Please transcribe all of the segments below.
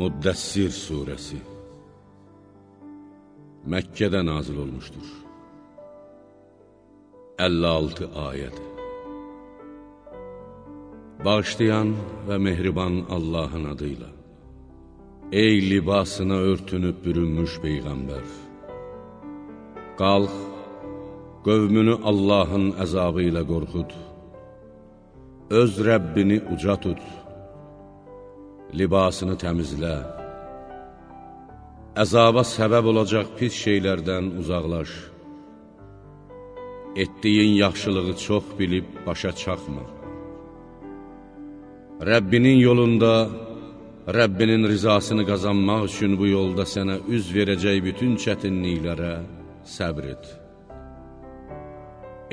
Muddəssir surəsi. Məkkədə nazil olmuşdur. 56 ayəd Bağışlayan və mehriban Allahın adıyla Ey libasına örtünüb bürünmüş Peyğəmbər Qalx, qövmünü Allahın əzabı ilə qorxud Öz Rəbbini uca tut libasını təmizlə, əzaba səbəb olacaq pis şeylərdən uzaqlaş, etdiyin yaxşılığı çox bilib başa çaxma. Rəbbinin yolunda, Rəbbinin rizasını qazanmaq üçün bu yolda sənə üz verəcək bütün çətinliklərə səbr et.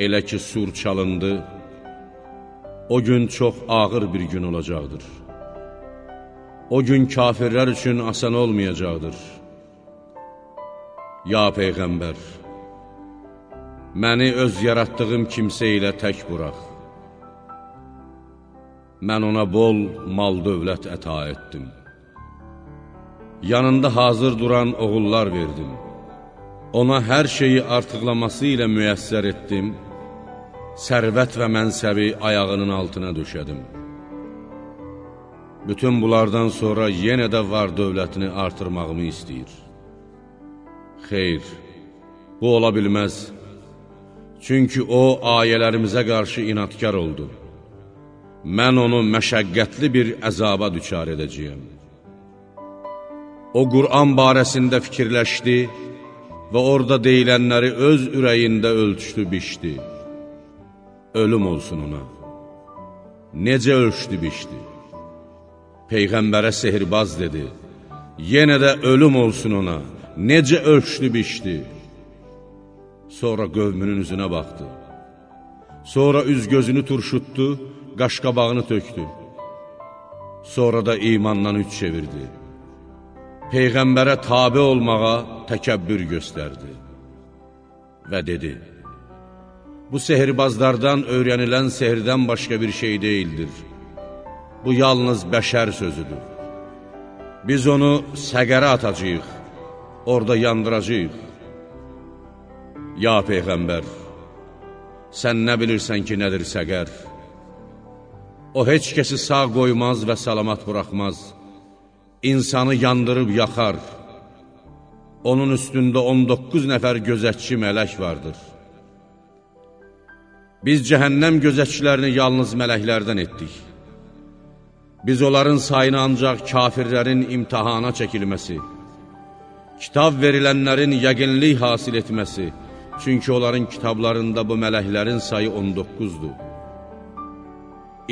Elə ki, sur çalındı, o gün çox ağır bir gün olacaqdır o gün kafirlər üçün asan olmayacaqdır. Ya Peyğəmbər, məni öz yaratdığım kimsə ilə tək buraq. Mən ona bol mal dövlət əta etdim. Yanında hazır duran oğullar verdim. Ona hər şeyi artıqlaması ilə müyəssər etdim, sərvət və mənsəbi ayağının altına döşədim. Bütün bunlardan sonra yenə də var dövlətini artırmağımı istəyir. Xeyr, bu ola bilməz. Çünki o, ayələrimizə qarşı inadkar oldu. Mən onu məşəqqətli bir əzaba düçar edəcəyəm. O, Qur'an barəsində fikirləşdi və orada deyilənləri öz ürəyində ölçdü, biçdi. Ölüm olsun ona. Necə ölçdü, biçdi? Peyğəmbərə sehirbaz dedi, yenə də ölüm olsun ona, necə ölçdü biçdi. Sonra qövmünün üzünə baxdı. Sonra üz gözünü turşutdu, qaşqabağını tökdü. Sonra da imandan üç çevirdi. Peyğəmbərə tabi olmağa təkəbbür göstərdi. Və dedi, bu sehirbazlardan öyrənilən sehirdən başqa bir şey deyildir bu yalnız bəşər sözüdür. Biz onu səqərə atacaq, orada yandıracaq. Ya Peyğəmbər, sən nə bilirsən ki, nədir səqər? O, heç kəsi sağ qoymaz və salamat buraxmaz. İnsanı yandırıb yaxar. Onun üstündə 19 nəfər gözətçi mələk vardır. Biz cəhənnəm gözətçilərini yalnız mələklərdən etdik. Biz onların sayını ancaq kafirlərin imtihana çəkilməsi, kitab verilənlərin yəqinlik hasil etməsi, çünki onların kitablarında bu mələklərin sayı 19-dur.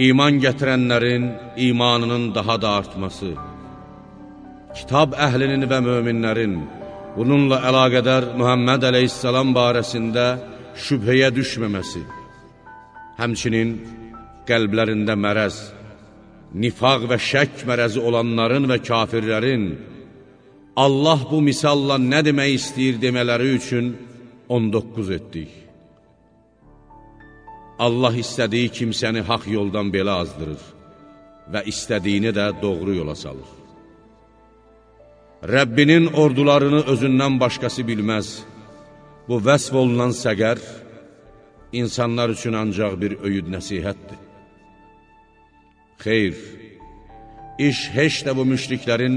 İman gətirənlərin imanının daha da artması, kitab əhlinin və möminlərin bununla əlaqədar Mühəmməd əleyhissalam barəsində şübhəyə düşməməsi, həmçinin qəlblərində mərəz, nifaq və şək mərəzi olanların və kafirlərin Allah bu misalla nə demək istəyir demələri üçün 19 etdik. Allah istədiyi kimsəni haq yoldan belə azdırır və istədiyini də doğru yola salır. Rəbbinin ordularını özündən başqası bilməz. Bu vəsf olunan səqər insanlar üçün ancaq bir öyüd nəsihətdir. Xeyr, iş heç də bu müşriklərin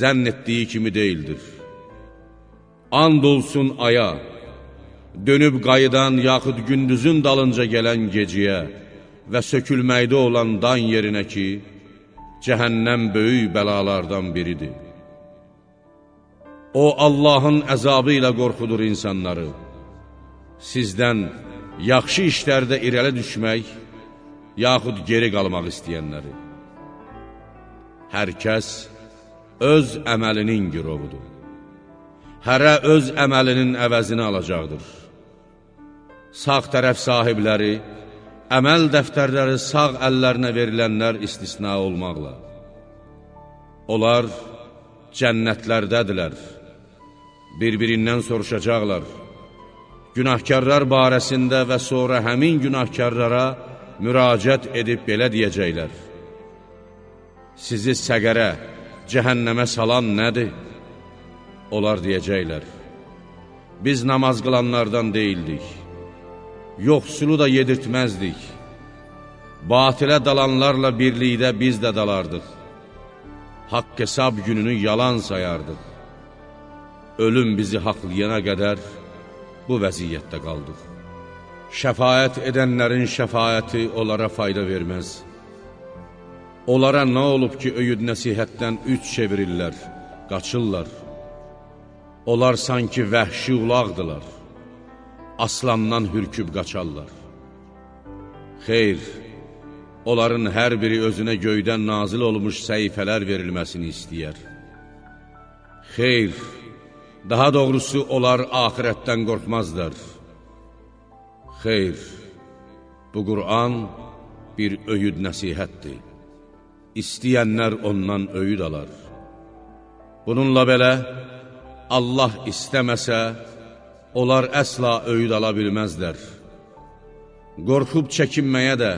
zənn etdiyi kimi deyildir. And olsun aya, dönüb qayıdan yaxud gündüzün dalınca gələn geciyə və sökülməkdə olan dan yerinə ki, cəhənnəm böyük bəlalardan biridir. O, Allahın əzabı ilə qorxudur insanları. Sizdən yaxşı işlərdə irəli düşmək, yaxud geri qalmaq istəyənləri. Hər kəs öz əməlinin girovudur. Hərə öz əməlinin əvəzini alacaqdır. Sağ tərəf sahibləri, əməl dəftərləri sağ əllərinə verilənlər istisna olmaqla. Onlar cənnətlərdədirlər, bir-birindən soruşacaqlar. Günahkarlar barəsində və sonra həmin günahkarlara müraciət edib belə deyəcəklər. Sizi səqərə, cəhənnəmə salan nədir? Onlar deyəcəklər, biz namaz qılanlardan deyildik, yoxsulu da yedirtməzdik, batilə dalanlarla birlikdə biz də dalardıq, haqq hesab gününü yalan sayardıq. Ölüm bizi haqlayana qədər bu vəziyyətdə qaldıq. Şəfayət edənlərin şəfayəti onlara fayda verməz. Onlara nə olub ki, öyüd nəsihətdən üç çevirirlər, qaçırlar. Onlar sanki vəhşi ulaqdılar, aslandan hürküb qaçarlar. Xeyr, onların hər biri özünə göydən nazil olmuş səhifələr verilməsini istəyər. Xeyr, daha doğrusu onlar ahirətdən qorxmazlar. Xeyr, bu Qur'an bir öyüd nəsihətdir. İstəyənlər ondan öyüd alar. Bununla belə, Allah istəməsə, onlar əsla öyüd ala bilməzlər. Qorxub çəkinməyə də,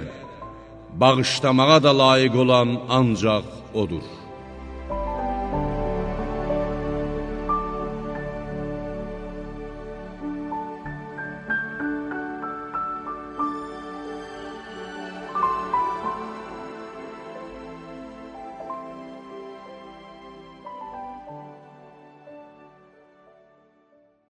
bağışlamağa da layiq olan ancaq O'dur.